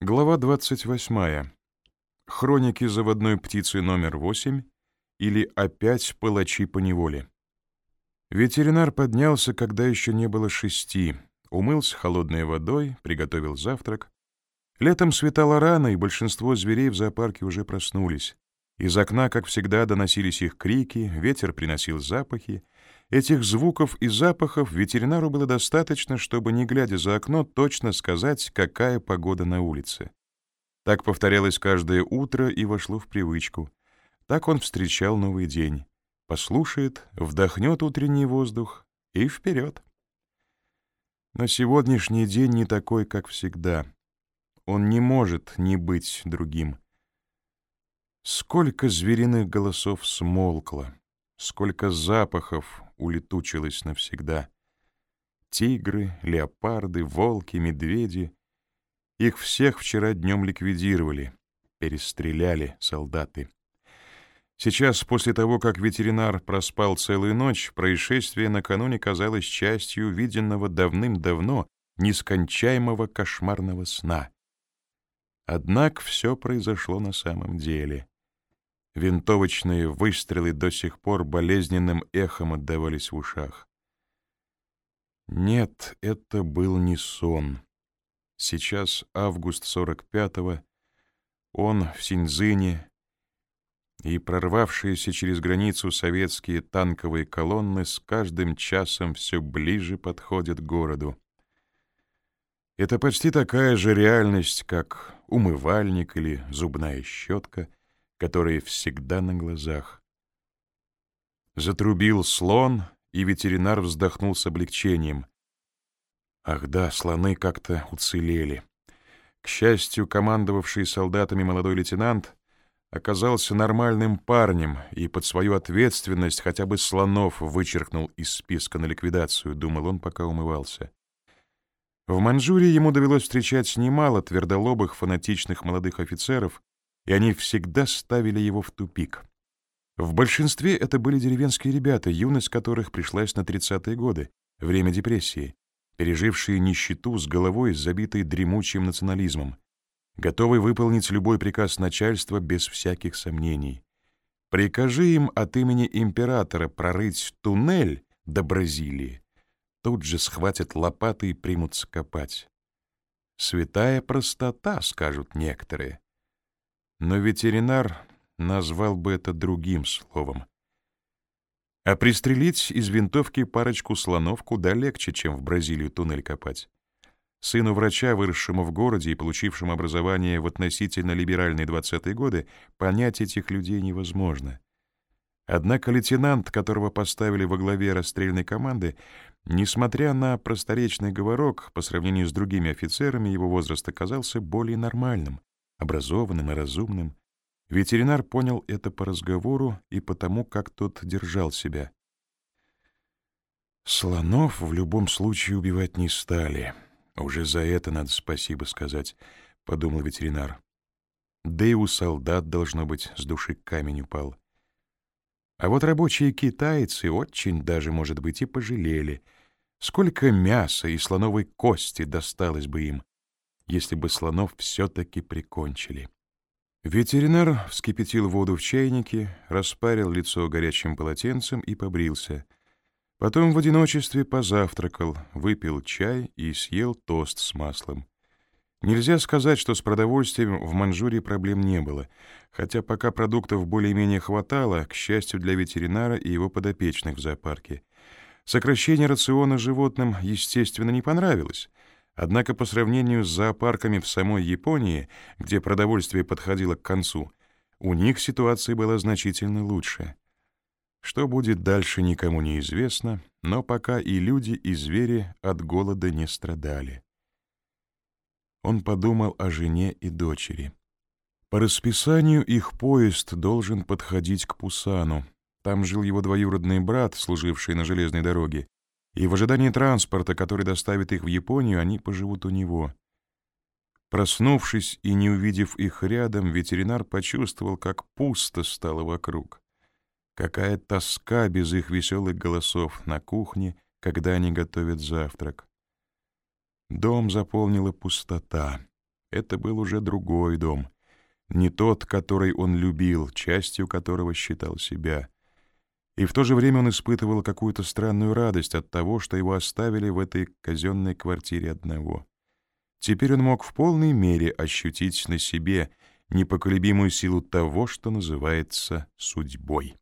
Глава 28. Хроники заводной птицы номер 8 или опять палачи по неволе. Ветеринар поднялся, когда еще не было шести, умылся холодной водой, приготовил завтрак. Летом светало рано, и большинство зверей в зоопарке уже проснулись. Из окна, как всегда, доносились их крики, ветер приносил запахи. Этих звуков и запахов ветеринару было достаточно, чтобы, не глядя за окно, точно сказать, какая погода на улице. Так повторялось каждое утро и вошло в привычку. Так он встречал новый день. Послушает, вдохнет утренний воздух и вперед. Но сегодняшний день не такой, как всегда. Он не может не быть другим. Сколько звериных голосов смолкло, сколько запахов улетучилось навсегда. Тигры, леопарды, волки, медведи. Их всех вчера днем ликвидировали, перестреляли солдаты. Сейчас, после того, как ветеринар проспал целую ночь, происшествие накануне казалось частью виденного давным-давно нескончаемого кошмарного сна. Однако все произошло на самом деле. Винтовочные выстрелы до сих пор болезненным эхом отдавались в ушах. Нет, это был не сон. Сейчас август 45-го, он в Синьцзине, и прорвавшиеся через границу советские танковые колонны с каждым часом все ближе подходят к городу. Это почти такая же реальность, как умывальник или зубная щетка — которые всегда на глазах. Затрубил слон, и ветеринар вздохнул с облегчением. Ах да, слоны как-то уцелели. К счастью, командовавший солдатами молодой лейтенант оказался нормальным парнем и под свою ответственность хотя бы слонов вычеркнул из списка на ликвидацию, думал он, пока умывался. В Манчжурии ему довелось встречать немало твердолобых фанатичных молодых офицеров, и они всегда ставили его в тупик. В большинстве это были деревенские ребята, юность которых пришлась на 30-е годы, время депрессии, пережившие нищету с головой, забитой дремучим национализмом, готовые выполнить любой приказ начальства без всяких сомнений. Прикажи им от имени императора прорыть туннель до Бразилии, тут же схватят лопаты и примутся копать. «Святая простота», — скажут некоторые. Но ветеринар назвал бы это другим словом. А пристрелить из винтовки парочку слонов куда легче, чем в Бразилию туннель копать. Сыну врача, выросшему в городе и получившему образование в относительно либеральные 20-е годы, понять этих людей невозможно. Однако лейтенант, которого поставили во главе расстрельной команды, несмотря на просторечный говорок, по сравнению с другими офицерами его возраста казался более нормальным образованным и разумным. Ветеринар понял это по разговору и потому, как тот держал себя. Слонов в любом случае убивать не стали. Уже за это надо спасибо сказать, — подумал ветеринар. Да и у солдат, должно быть, с души камень упал. А вот рабочие китайцы очень даже, может быть, и пожалели. Сколько мяса и слоновой кости досталось бы им если бы слонов все-таки прикончили. Ветеринар вскипятил воду в чайнике, распарил лицо горячим полотенцем и побрился. Потом в одиночестве позавтракал, выпил чай и съел тост с маслом. Нельзя сказать, что с продовольствием в Манчжурии проблем не было, хотя пока продуктов более-менее хватало, к счастью для ветеринара и его подопечных в зоопарке. Сокращение рациона животным, естественно, не понравилось, Однако по сравнению с зоопарками в самой Японии, где продовольствие подходило к концу, у них ситуация была значительно лучше. Что будет дальше, никому не известно, но пока и люди, и звери от голода не страдали. Он подумал о жене и дочери. По расписанию их поезд должен подходить к Пусану. Там жил его двоюродный брат, служивший на железной дороге, и в ожидании транспорта, который доставит их в Японию, они поживут у него. Проснувшись и не увидев их рядом, ветеринар почувствовал, как пусто стало вокруг. Какая тоска без их веселых голосов на кухне, когда они готовят завтрак. Дом заполнила пустота. Это был уже другой дом, не тот, который он любил, частью которого считал себя. И в то же время он испытывал какую-то странную радость от того, что его оставили в этой казенной квартире одного. Теперь он мог в полной мере ощутить на себе непоколебимую силу того, что называется судьбой.